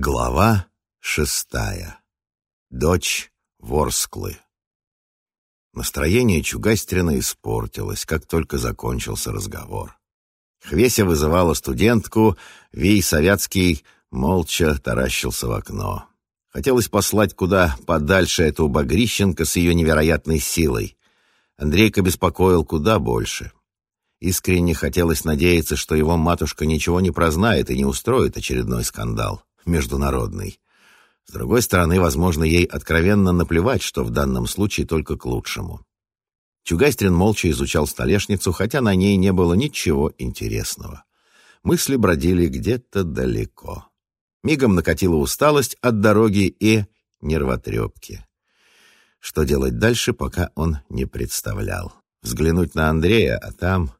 Глава шестая. Дочь Ворсклы. Настроение Чугастрина испортилось, как только закончился разговор. Хвеся вызывала студентку, Вей Советский молча таращился в окно. Хотелось послать куда подальше эту Багрищенко с ее невероятной силой. Андрейка беспокоил куда больше. Искренне хотелось надеяться, что его матушка ничего не прознает и не устроит очередной скандал международный. С другой стороны, возможно, ей откровенно наплевать, что в данном случае только к лучшему. Чугайстрин молча изучал столешницу, хотя на ней не было ничего интересного. Мысли бродили где-то далеко. Мигом накатила усталость от дороги и нервотрепки. Что делать дальше, пока он не представлял. Взглянуть на Андрея, а там...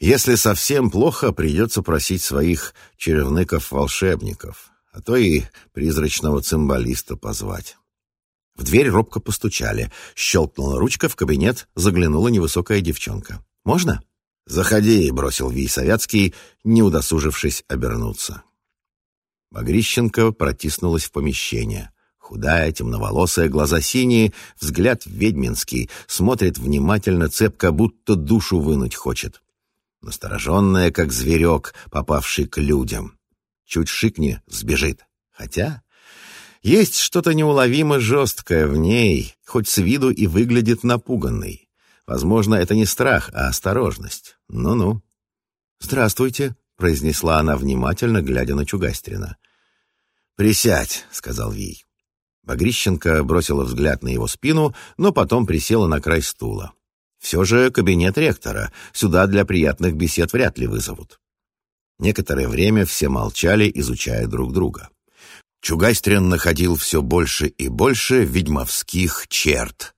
Если совсем плохо, придется просить своих черевныков-волшебников а то и призрачного цимбалиста позвать. В дверь робко постучали. Щелкнула ручка, в кабинет заглянула невысокая девчонка. «Можно?» «Заходи», — бросил Вий Советский, не удосужившись обернуться. Багрищенко протиснулась в помещение. Худая, темноволосая, глаза синие, взгляд ведьминский, смотрит внимательно, цепко, будто душу вынуть хочет. Настороженная, как зверек, попавший к людям. Чуть шикни, сбежит. Хотя есть что-то неуловимо жесткое в ней, хоть с виду и выглядит напуганной. Возможно, это не страх, а осторожность. Ну-ну. «Здравствуйте», — произнесла она внимательно, глядя на Чугастрина. «Присядь», — сказал Вий. Багрищенко бросила взгляд на его спину, но потом присела на край стула. Все же кабинет ректора. Сюда для приятных бесед вряд ли вызовут. Некоторое время все молчали, изучая друг друга. Чугайстрин находил все больше и больше ведьмовских черт.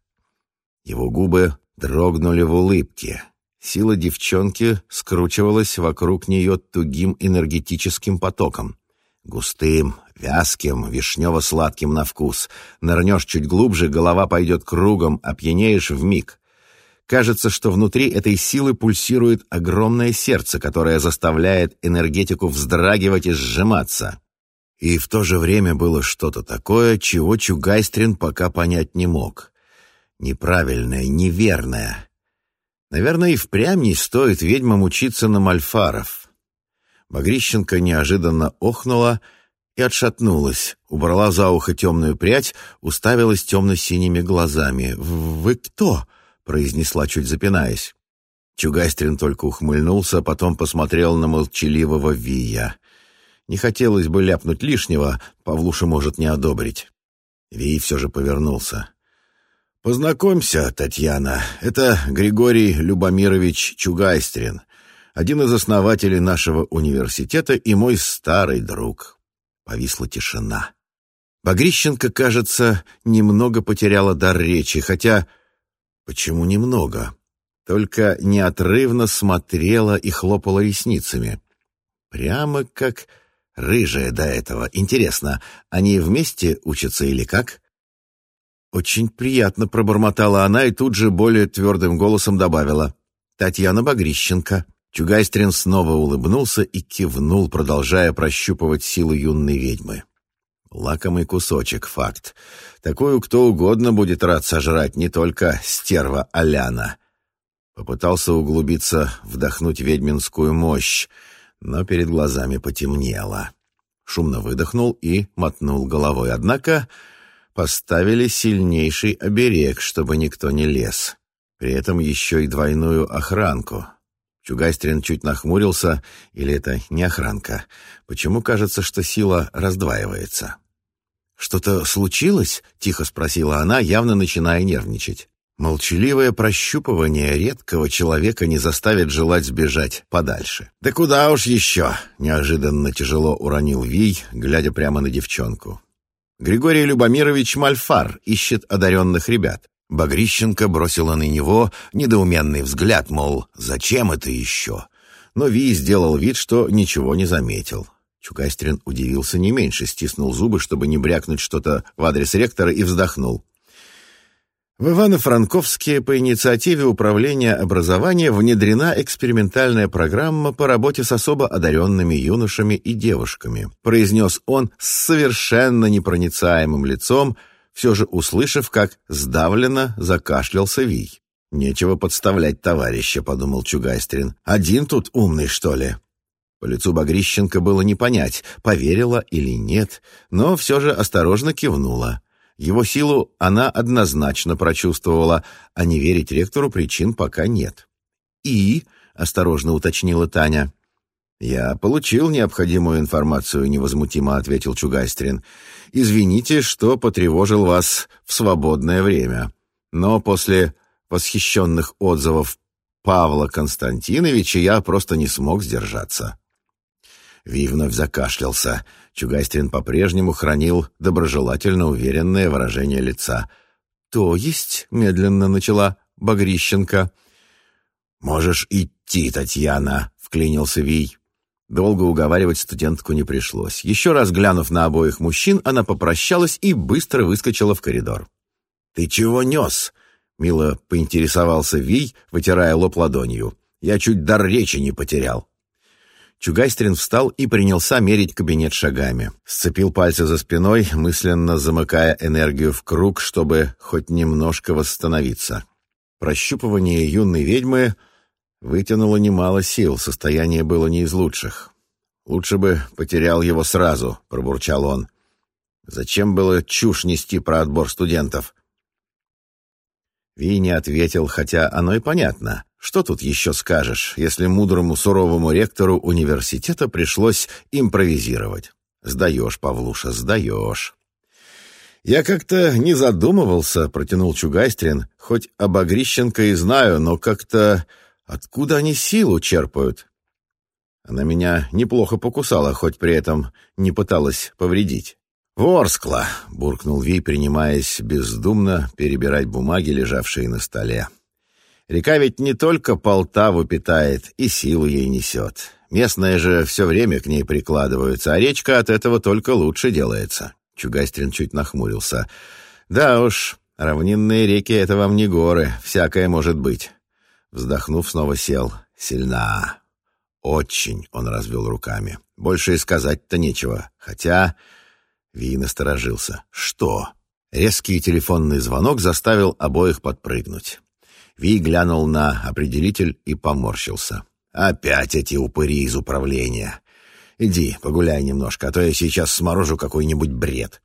Его губы дрогнули в улыбке. Сила девчонки скручивалась вокруг нее тугим энергетическим потоком. Густым, вязким, вишнево-сладким на вкус. Нырнешь чуть глубже, голова пойдет кругом, опьянеешь вмиг. Кажется, что внутри этой силы пульсирует огромное сердце, которое заставляет энергетику вздрагивать и сжиматься. И в то же время было что-то такое, чего Чугайстрин пока понять не мог. Неправильное, неверное. Наверное, и впрямь не стоит ведьмам учиться на мальфаров. Багрищенко неожиданно охнула и отшатнулась, убрала за ухо темную прядь, уставилась темно-синими глазами. «Вы кто?» Произнесла, чуть запинаясь. Чугастрин только ухмыльнулся, а потом посмотрел на молчаливого Вия. Не хотелось бы ляпнуть лишнего, Павлуша может не одобрить. Вий все же повернулся. «Познакомься, Татьяна, это Григорий Любомирович Чугайстрин, один из основателей нашего университета и мой старый друг». Повисла тишина. Багрищенко, кажется, немного потеряла дар речи, хотя Почему немного? Только неотрывно смотрела и хлопала ресницами. Прямо как рыжая до этого. Интересно, они вместе учатся или как? Очень приятно пробормотала она и тут же более твердым голосом добавила. Татьяна Багрищенко. Чугайстрин снова улыбнулся и кивнул, продолжая прощупывать силу юной ведьмы. Лакомый кусочек, факт. Такую кто угодно будет рад сожрать, не только стерва Аляна. Попытался углубиться, вдохнуть ведьминскую мощь, но перед глазами потемнело. Шумно выдохнул и мотнул головой. Однако поставили сильнейший оберег, чтобы никто не лез. При этом еще и двойную охранку. Чугайстрин чуть нахмурился, или это не охранка? Почему кажется, что сила раздваивается? «Что-то случилось?» — тихо спросила она, явно начиная нервничать. Молчаливое прощупывание редкого человека не заставит желать сбежать подальше. «Да куда уж еще!» — неожиданно тяжело уронил Вий, глядя прямо на девчонку. «Григорий Любомирович Мальфар ищет одаренных ребят. Багрищенко бросила на него недоуменный взгляд, мол, зачем это еще? Но Ви сделал вид, что ничего не заметил. Чукастрин удивился не меньше, стиснул зубы, чтобы не брякнуть что-то в адрес ректора, и вздохнул. В Ивано-Франковске по инициативе Управления образования внедрена экспериментальная программа по работе с особо одаренными юношами и девушками, произнес он с совершенно непроницаемым лицом, все же услышав, как сдавленно закашлялся Вий. «Нечего подставлять товарища», — подумал Чугайстрин. «Один тут умный, что ли?» По лицу Багрищенко было не понять, поверила или нет, но все же осторожно кивнула. Его силу она однозначно прочувствовала, а не верить ректору причин пока нет. «И?» — осторожно уточнила Таня. «Я получил необходимую информацию», — невозмутимо ответил Чугайстрин. «Извините, что потревожил вас в свободное время. Но после восхищенных отзывов Павла Константиновича я просто не смог сдержаться». Ви вновь закашлялся. Чугайстрин по-прежнему хранил доброжелательно уверенное выражение лица. «То есть?» — медленно начала Багрищенко. «Можешь идти, Татьяна», — вклинился Вий. Долго уговаривать студентку не пришлось. Еще раз глянув на обоих мужчин, она попрощалась и быстро выскочила в коридор. «Ты чего нес?» — мило поинтересовался Вий, вытирая лоб ладонью. «Я чуть дар речи не потерял». Чугайстрин встал и принялся мерить кабинет шагами. Сцепил пальцы за спиной, мысленно замыкая энергию в круг, чтобы хоть немножко восстановиться. Прощупывание юной ведьмы вытянуло немало сил, состояние было не из лучших. «Лучше бы потерял его сразу», — пробурчал он. «Зачем было чушь нести про отбор студентов?» Ви ответил, хотя оно и понятно. Что тут еще скажешь, если мудрому суровому ректору университета пришлось импровизировать? Сдаешь, Павлуша, сдаешь. «Я как-то не задумывался», — протянул Чугайстрин, «хоть об Огрищенко и знаю, но как-то откуда они силу черпают?» Она меня неплохо покусала, хоть при этом не пыталась повредить. «Ворскла!» — буркнул Ви, принимаясь бездумно перебирать бумаги, лежавшие на столе. Река ведь не только Полтаву питает, и силу ей несет. Местные же все время к ней прикладываются, а речка от этого только лучше делается. Чугастрин чуть нахмурился. Да уж, равнинные реки — это вам не горы, всякое может быть. Вздохнув, снова сел. Сильна. Очень, он развел руками. Больше и сказать-то нечего. Хотя... Ви насторожился. Что? Резкий телефонный звонок заставил обоих подпрыгнуть. Ви глянул на определитель и поморщился. «Опять эти упыри из управления. Иди, погуляй немножко, а то я сейчас сморожу какой-нибудь бред».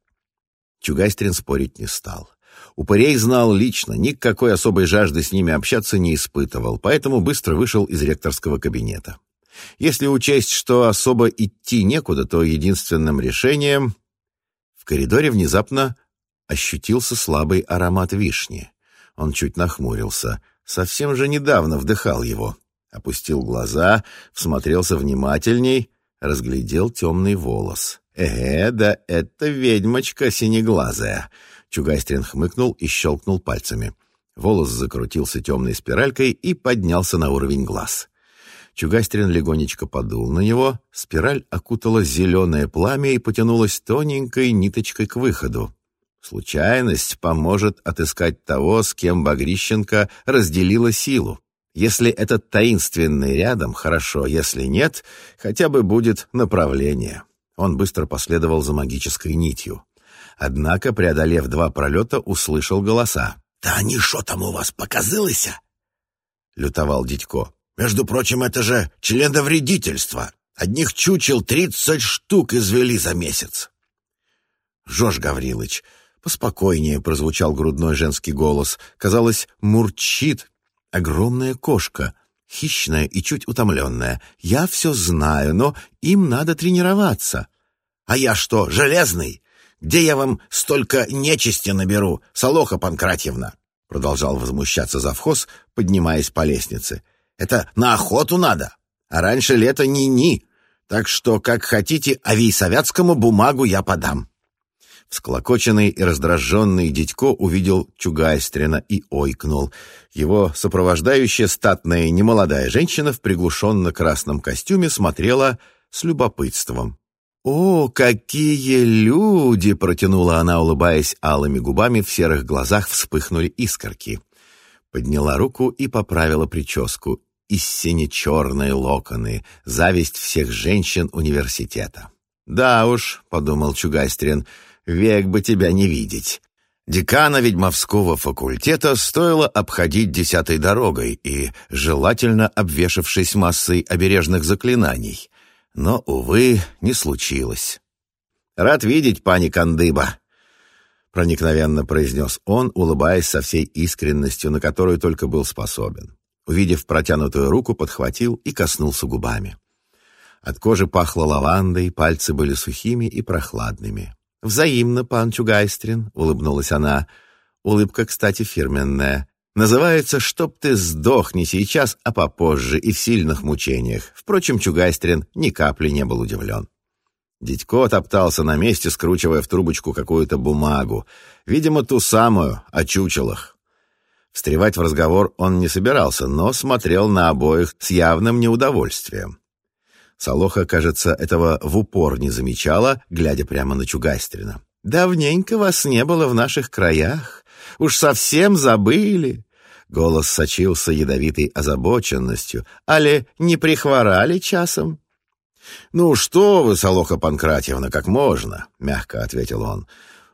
Чугайстрин спорить не стал. Упырей знал лично, никакой особой жажды с ними общаться не испытывал, поэтому быстро вышел из ректорского кабинета. Если учесть, что особо идти некуда, то единственным решением... В коридоре внезапно ощутился слабый аромат вишни. Он чуть нахмурился. Совсем же недавно вдыхал его. Опустил глаза, всмотрелся внимательней, разглядел темный волос. «Э, да это ведьмочка синеглазая!» Чугайстрин хмыкнул и щелкнул пальцами. Волос закрутился темной спиралькой и поднялся на уровень глаз. Чугайстрин легонечко подул на него, спираль окутала зеленое пламя и потянулась тоненькой ниточкой к выходу. Случайность поможет отыскать того, с кем Багрищенко разделила силу. Если этот таинственный рядом, хорошо, если нет, хотя бы будет направление. Он быстро последовал за магической нитью. Однако, преодолев два пролета, услышал голоса. «Да они что там у вас, показылися?» — лютовал дядько. «Между прочим, это же членовредительство. Одних чучел тридцать штук извели за месяц». «Жорж Гаврилович, Поспокойнее прозвучал грудной женский голос. Казалось, мурчит огромная кошка, хищная и чуть утомленная. Я все знаю, но им надо тренироваться. А я что, железный? Где я вам столько нечисти наберу, Солоха Панкратьевна? Продолжал возмущаться завхоз, поднимаясь по лестнице. Это на охоту надо. А раньше лето ни-ни. Так что, как хотите, авийсовятскому бумагу я подам. Всклокоченный и раздраженный дядько увидел Чугайстрина и ойкнул. Его сопровождающая статная немолодая женщина в приглушенно-красном костюме смотрела с любопытством. «О, какие люди!» — протянула она, улыбаясь алыми губами, в серых глазах вспыхнули искорки. Подняла руку и поправила прическу. И сине-черные локоны, зависть всех женщин университета. «Да уж», — подумал Чугайстрин, — «век бы тебя не видеть». Декана ведьмовского факультета стоило обходить десятой дорогой и, желательно обвешавшись массой обережных заклинаний. Но, увы, не случилось. «Рад видеть, пани Кандыба», — проникновенно произнес он, улыбаясь со всей искренностью, на которую только был способен. Увидев протянутую руку, подхватил и коснулся губами. От кожи пахло лавандой, пальцы были сухими и прохладными. «Взаимно, пан Чугайстрин», — улыбнулась она. Улыбка, кстати, фирменная. Называется «Чтоб ты сдох не сейчас, а попозже и в сильных мучениях». Впрочем, Чугайстрин ни капли не был удивлен. Дядько топтался на месте, скручивая в трубочку какую-то бумагу. Видимо, ту самую, о чучелах. Встревать в разговор он не собирался, но смотрел на обоих с явным неудовольствием. Салоха, кажется, этого в упор не замечала, глядя прямо на Чугайстрина. «Давненько вас не было в наших краях. Уж совсем забыли!» Голос сочился ядовитой озабоченностью. «Али не прихворали часом?» «Ну что вы, Солоха Панкратьевна, как можно?» — мягко ответил он.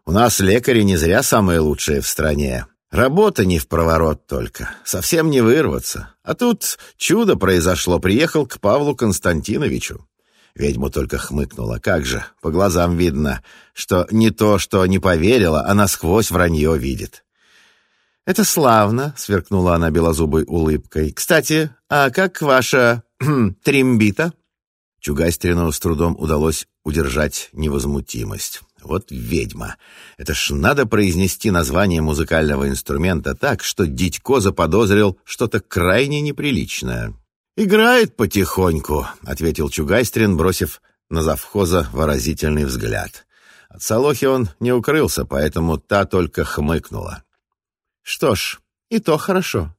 «У нас лекари не зря самые лучшие в стране. Работа не в проворот только, совсем не вырваться. А тут чудо произошло, приехал к Павлу Константиновичу. Ведьма только хмыкнула. Как же, по глазам видно, что не то, что не поверила, а насквозь вранье видит. «Это славно», — сверкнула она белозубой улыбкой. «Кстати, а как ваша тримбита?» Чугастрину с трудом удалось удержать невозмутимость. Вот ведьма. Это ж надо произнести название музыкального инструмента так, что Дитько заподозрил что-то крайне неприличное. «Играет потихоньку», — ответил Чугайстрин, бросив на завхоза выразительный взгляд. От Солохи он не укрылся, поэтому та только хмыкнула. «Что ж, и то хорошо.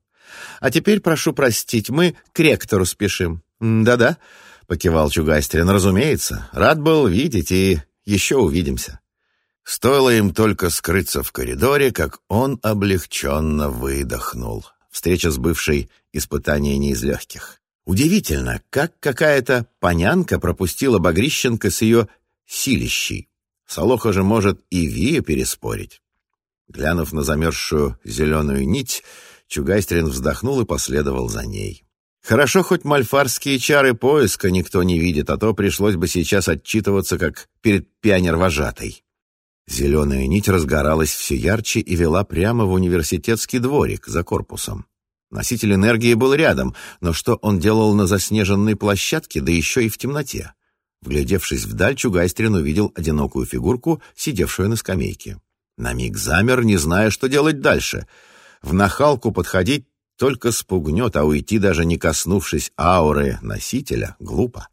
А теперь прошу простить, мы к ректору спешим». «Да-да», — покивал Чугайстрин, — «разумеется. Рад был видеть и еще увидимся». Стоило им только скрыться в коридоре, как он облегченно выдохнул. Встреча с бывшей — испытание не из легких. Удивительно, как какая-то понянка пропустила Багрищенко с ее силищей. Солоха же может и Вия переспорить. Глянув на замерзшую зеленую нить, Чугайстрин вздохнул и последовал за ней. Хорошо, хоть мальфарские чары поиска никто не видит, а то пришлось бы сейчас отчитываться, как перед пионер-вожатой. Зеленая нить разгоралась все ярче и вела прямо в университетский дворик за корпусом. Носитель энергии был рядом, но что он делал на заснеженной площадке, да еще и в темноте? Вглядевшись вдаль, Чугайстрин увидел одинокую фигурку, сидевшую на скамейке. На миг замер, не зная, что делать дальше. В нахалку подходить только спугнет, а уйти, даже не коснувшись ауры носителя, глупо.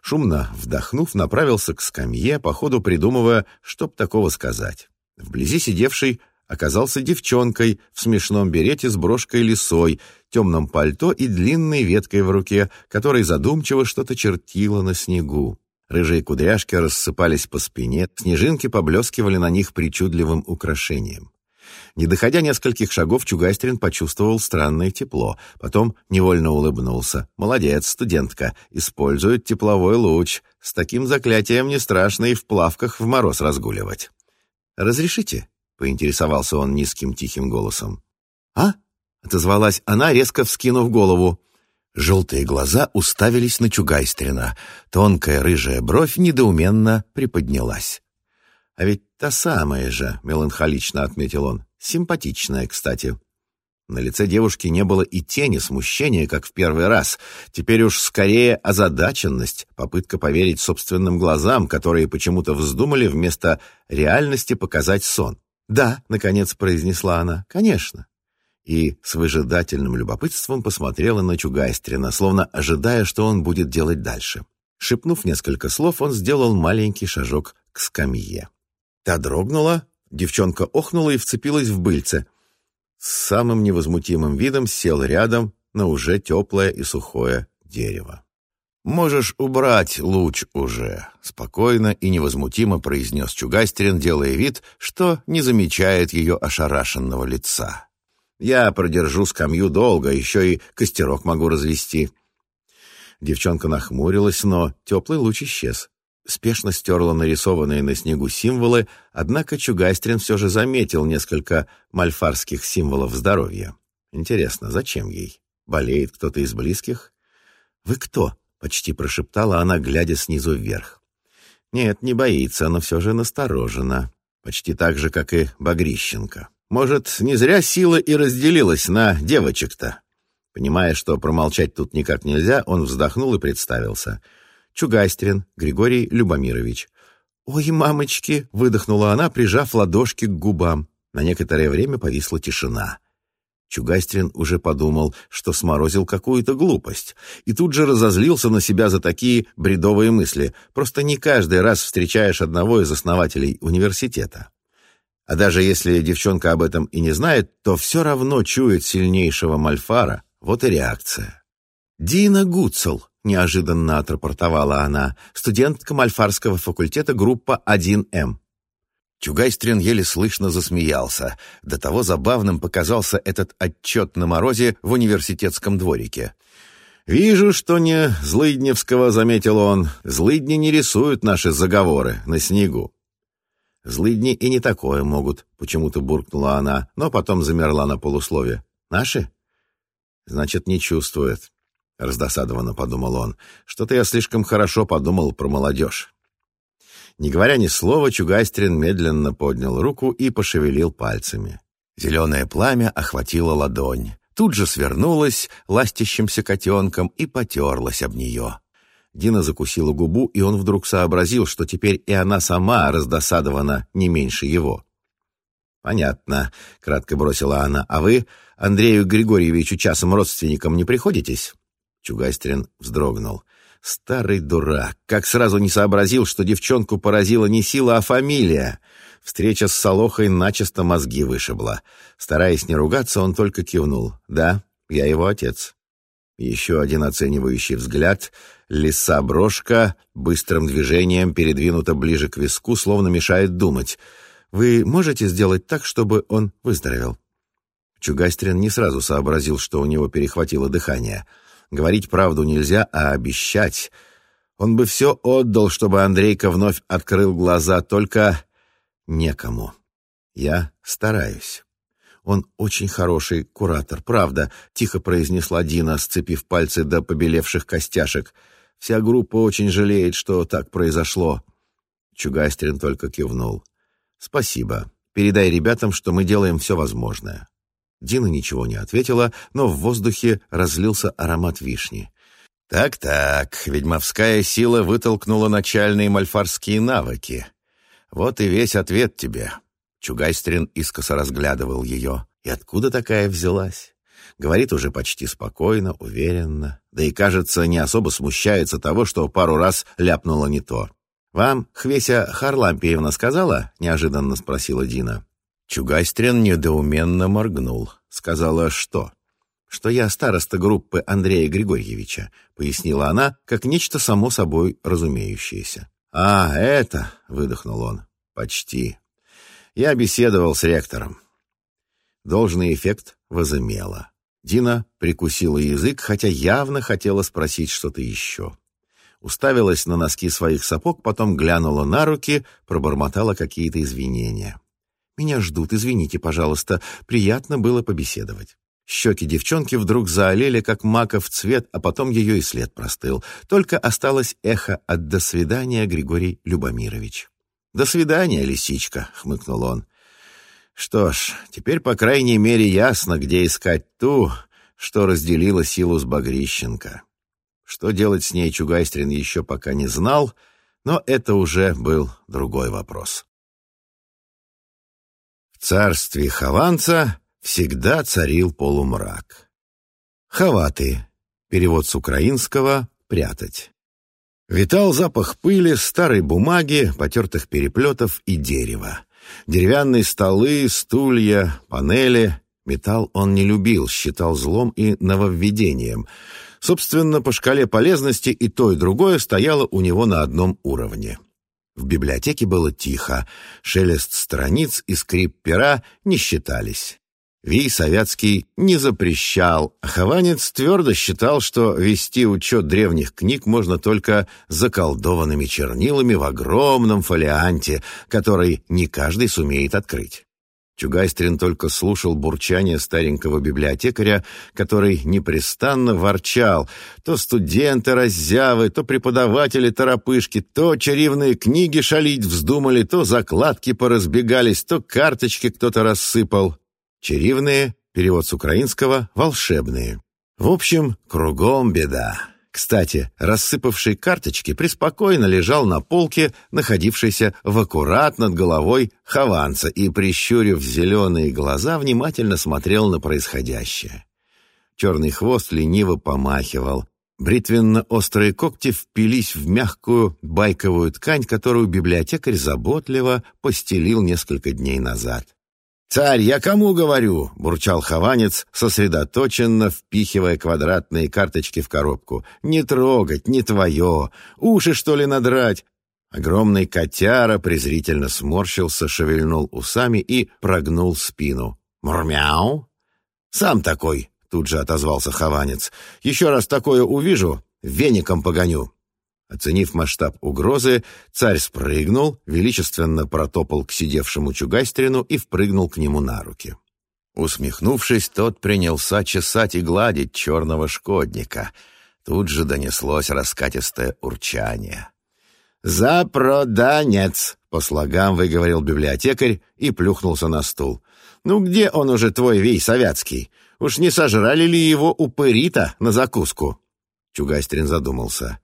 Шумно вдохнув, направился к скамье, по ходу придумывая, чтоб такого сказать. Вблизи сидевший оказался девчонкой в смешном берете с брошкой лисой, темном пальто и длинной веткой в руке, которой задумчиво что-то чертила на снегу. Рыжие кудряшки рассыпались по спине, снежинки поблескивали на них причудливым украшением. Не доходя нескольких шагов, Чугайстрин почувствовал странное тепло. Потом невольно улыбнулся. «Молодец, студентка. Использует тепловой луч. С таким заклятием не страшно и в плавках в мороз разгуливать». «Разрешите?» — поинтересовался он низким тихим голосом. «А?» — отозвалась она, резко вскинув голову. Желтые глаза уставились на Чугайстрина. Тонкая рыжая бровь недоуменно приподнялась. «А ведь та самая же», — меланхолично отметил он. «Симпатичная, кстати». На лице девушки не было и тени смущения, как в первый раз. Теперь уж скорее озадаченность, попытка поверить собственным глазам, которые почему-то вздумали вместо реальности показать сон. «Да», — наконец произнесла она, — «конечно». И с выжидательным любопытством посмотрела на Чугайстрина, словно ожидая, что он будет делать дальше. Шепнув несколько слов, он сделал маленький шажок к скамье. Та дрогнула, девчонка охнула и вцепилась в быльце. С самым невозмутимым видом сел рядом на уже теплое и сухое дерево. «Можешь убрать луч уже», — спокойно и невозмутимо произнес Чугастерин, делая вид, что не замечает ее ошарашенного лица. «Я продержу скамью долго, еще и костерок могу развести». Девчонка нахмурилась, но теплый луч исчез. Спешно стерла нарисованные на снегу символы, однако Чугастрин все же заметил несколько мальфарских символов здоровья. Интересно, зачем ей? Болеет кто-то из близких? «Вы кто?» почти прошептала она, глядя снизу вверх. Нет, не боится, но все же насторожена. Почти так же, как и Багрищенко. Может, не зря сила и разделилась на девочек-то. Понимая, что промолчать тут никак нельзя, он вздохнул и представился. Чугастрин Григорий Любомирович. «Ой, мамочки!» — выдохнула она, прижав ладошки к губам. На некоторое время повисла тишина. Чугастрин уже подумал, что сморозил какую-то глупость, и тут же разозлился на себя за такие бредовые мысли. Просто не каждый раз встречаешь одного из основателей университета. А даже если девчонка об этом и не знает, то все равно чует сильнейшего Мальфара. Вот и реакция. «Дина Гуцел», — неожиданно отрапортовала она, студентка Мальфарского факультета группа 1М. Чугайстрин еле слышно засмеялся. До того забавным показался этот отчет на морозе в университетском дворике. «Вижу, что не Злыдневского», — заметил он. «Злыдни не рисуют наши заговоры на снегу». «Злыдни и не такое могут», — почему-то буркнула она, но потом замерла на полуслове. «Наши?» «Значит, не чувствует», — раздосадованно подумал он. «Что-то я слишком хорошо подумал про молодежь». Не говоря ни слова, Чугастрин медленно поднял руку и пошевелил пальцами. Зеленое пламя охватило ладонь. Тут же свернулось ластящимся котенком и потерлась об нее. Дина закусила губу, и он вдруг сообразил, что теперь и она сама раздосадована не меньше его. «Понятно», — кратко бросила она. «А вы Андрею Григорьевичу часом родственником не приходитесь?» Чугастрин вздрогнул. Старый дурак, как сразу не сообразил, что девчонку поразила не сила, а фамилия. Встреча с Солохой начисто мозги вышибла. Стараясь не ругаться, он только кивнул. «Да, я его отец». Еще один оценивающий взгляд. Лиса-брошка быстрым движением передвинута ближе к виску, словно мешает думать. «Вы можете сделать так, чтобы он выздоровел?» Чугастрин не сразу сообразил, что у него перехватило дыхание — Говорить правду нельзя, а обещать. Он бы все отдал, чтобы Андрейка вновь открыл глаза, только некому. Я стараюсь. Он очень хороший куратор, правда, тихо произнесла Дина, сцепив пальцы до побелевших костяшек. Вся группа очень жалеет, что так произошло. Чугастрин только кивнул. Спасибо. Передай ребятам, что мы делаем все возможное. Дина ничего не ответила, но в воздухе разлился аромат вишни. «Так-так, ведьмовская сила вытолкнула начальные мальфарские навыки. Вот и весь ответ тебе». Чугайстрин искоса разглядывал ее. «И откуда такая взялась?» Говорит уже почти спокойно, уверенно, да и, кажется, не особо смущается того, что пару раз ляпнула не то. «Вам Хвеся Харлампиевна сказала?» — неожиданно спросила Дина. Чугайстрин недоуменно моргнул. Сказала, что? Что я староста группы Андрея Григорьевича, пояснила она, как нечто само собой разумеющееся. «А, это...» — выдохнул он. «Почти. Я беседовал с ректором». Должный эффект возымело. Дина прикусила язык, хотя явно хотела спросить что-то еще. Уставилась на носки своих сапог, потом глянула на руки, пробормотала какие-то извинения. Меня ждут, извините, пожалуйста. Приятно было побеседовать». Щеки девчонки вдруг заолели, как маков цвет, а потом ее и след простыл. Только осталось эхо от «до свидания, Григорий Любомирович». «До свидания, лисичка», — хмыкнул он. «Что ж, теперь, по крайней мере, ясно, где искать ту, что разделила силу с Багрищенко. Что делать с ней Чугайстрин еще пока не знал, но это уже был другой вопрос царстве Хованца всегда царил полумрак. Хаваты. Перевод с украинского «прятать». Витал запах пыли, старой бумаги, потертых переплетов и дерева. Деревянные столы, стулья, панели. Металл он не любил, считал злом и нововведением. Собственно, по шкале полезности и то, и другое стояло у него на одном уровне. В библиотеке было тихо, шелест страниц и скрип пера не считались. Вий Советский не запрещал, а Хованец твердо считал, что вести учет древних книг можно только заколдованными чернилами в огромном фолианте, который не каждый сумеет открыть. Чугайстрин только слушал бурчание старенького библиотекаря, который непрестанно ворчал. То студенты раззявы, то преподаватели торопышки, то чаривные книги шалить вздумали, то закладки поразбегались, то карточки кто-то рассыпал. Чаривные, перевод с украинского, волшебные. В общем, кругом беда. Кстати, рассыпавший карточки преспокойно лежал на полке, находившейся в аккурат над головой Хованца, и, прищурив зеленые глаза, внимательно смотрел на происходящее. Черный хвост лениво помахивал. Бритвенно-острые когти впились в мягкую байковую ткань, которую библиотекарь заботливо постелил несколько дней назад. «Царь, я кому говорю?» — бурчал Хованец, сосредоточенно впихивая квадратные карточки в коробку. «Не трогать, не твое! Уши, что ли, надрать?» Огромный котяра презрительно сморщился, шевельнул усами и прогнул спину. «Мурмяу!» «Сам такой!» — тут же отозвался Хованец. «Еще раз такое увижу, веником погоню!» Оценив масштаб угрозы, царь спрыгнул, величественно протопал к сидевшему Чугайстрину и впрыгнул к нему на руки. Усмехнувшись, тот принялся чесать и гладить черного шкодника. Тут же донеслось раскатистое урчание. «За проданец!» — по слогам выговорил библиотекарь и плюхнулся на стул. «Ну где он уже, твой вей советский? Уж не сожрали ли его упыри-то на закуску?» Чугайстрин задумался.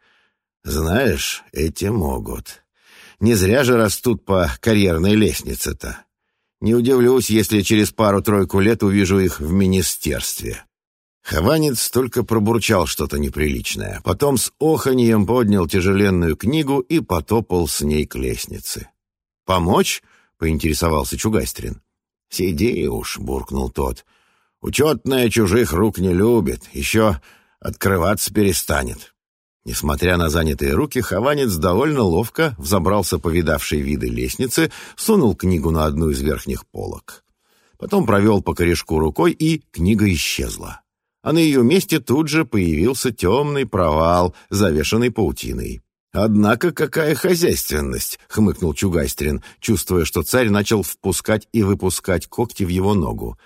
Знаешь, эти могут. Не зря же растут по карьерной лестнице-то. Не удивлюсь, если через пару-тройку лет увижу их в министерстве. Хованец только пробурчал что-то неприличное. Потом с оханьем поднял тяжеленную книгу и потопал с ней к лестнице. «Помочь?» — поинтересовался Чугайстрин. «Сиди уж», — буркнул тот. «Учетная чужих рук не любит, еще открываться перестанет». Несмотря на занятые руки, Хованец довольно ловко взобрался по видавшей виды лестнице, сунул книгу на одну из верхних полок. Потом провел по корешку рукой, и книга исчезла. А на ее месте тут же появился темный провал, завешанный паутиной. «Однако какая хозяйственность!» — хмыкнул Чугайстрин, чувствуя, что царь начал впускать и выпускать когти в его ногу.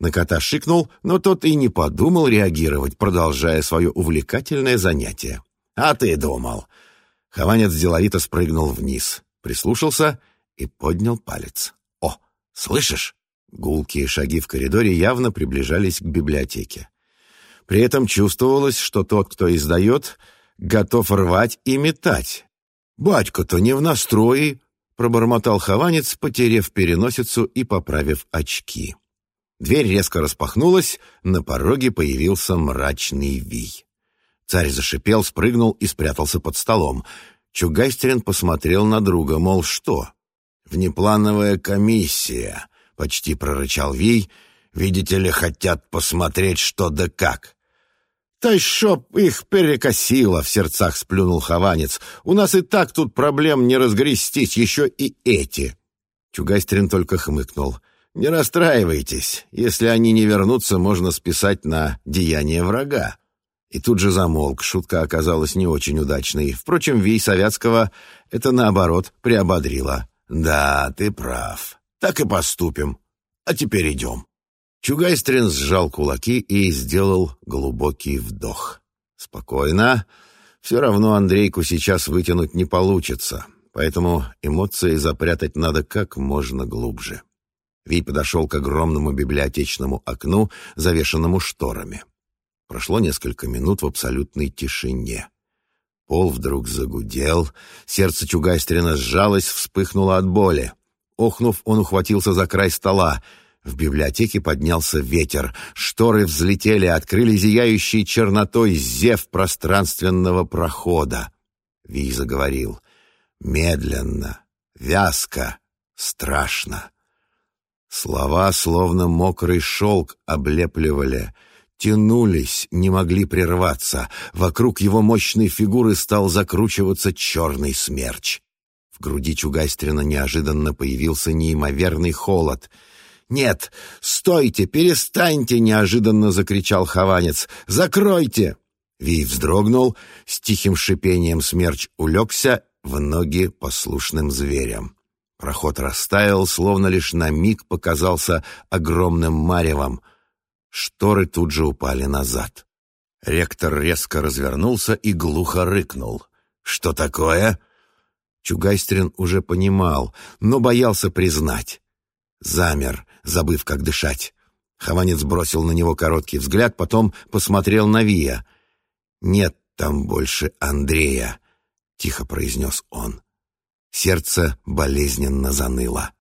На кота шикнул, но тот и не подумал реагировать, продолжая свое увлекательное занятие. «А ты думал!» Хованец деловито спрыгнул вниз, прислушался и поднял палец. «О, слышишь?» Гулкие шаги в коридоре явно приближались к библиотеке. При этом чувствовалось, что тот, кто издает, готов рвать и метать. «Батька-то не в настрое!» — пробормотал Хованец, потерев переносицу и поправив очки. Дверь резко распахнулась, на пороге появился мрачный вий. Царь зашипел, спрыгнул и спрятался под столом. Чугайстерин посмотрел на друга, мол, что? «Внеплановая комиссия», — почти прорычал Вий. «Видите ли, хотят посмотреть, что да как». «Да чтоб их перекосило!» — в сердцах сплюнул Хованец. «У нас и так тут проблем не разгрестись, еще и эти!» Чугайстрин только хмыкнул. «Не расстраивайтесь. Если они не вернутся, можно списать на деяние врага. И тут же замолк, шутка оказалась не очень удачной. Впрочем, Вий Советского это, наоборот, приободрило. «Да, ты прав. Так и поступим. А теперь идем». Чугайстрин сжал кулаки и сделал глубокий вдох. «Спокойно. Все равно Андрейку сейчас вытянуть не получится, поэтому эмоции запрятать надо как можно глубже». Вий подошел к огромному библиотечному окну, завешенному шторами. Прошло несколько минут в абсолютной тишине. Пол вдруг загудел, сердце Чугайстрина сжалось, вспыхнуло от боли. Охнув, он ухватился за край стола. В библиотеке поднялся ветер, шторы взлетели, открыли зияющий чернотой зев пространственного прохода. Вий заговорил. Медленно, вязко, страшно. Слова, словно мокрый шелк, облепливали — тянулись, не могли прерваться. Вокруг его мощной фигуры стал закручиваться черный смерч. В груди Чугайстрина неожиданно появился неимоверный холод. «Нет, стойте, перестаньте!» — неожиданно закричал Хованец. «Закройте!» Вий вздрогнул, с тихим шипением смерч улегся в ноги послушным зверям. Проход растаял, словно лишь на миг показался огромным маревом. Шторы тут же упали назад. Ректор резко развернулся и глухо рыкнул. «Что такое?» Чугайстрин уже понимал, но боялся признать. Замер, забыв, как дышать. Хованец бросил на него короткий взгляд, потом посмотрел на Вия. «Нет там больше Андрея», — тихо произнес он. Сердце болезненно заныло.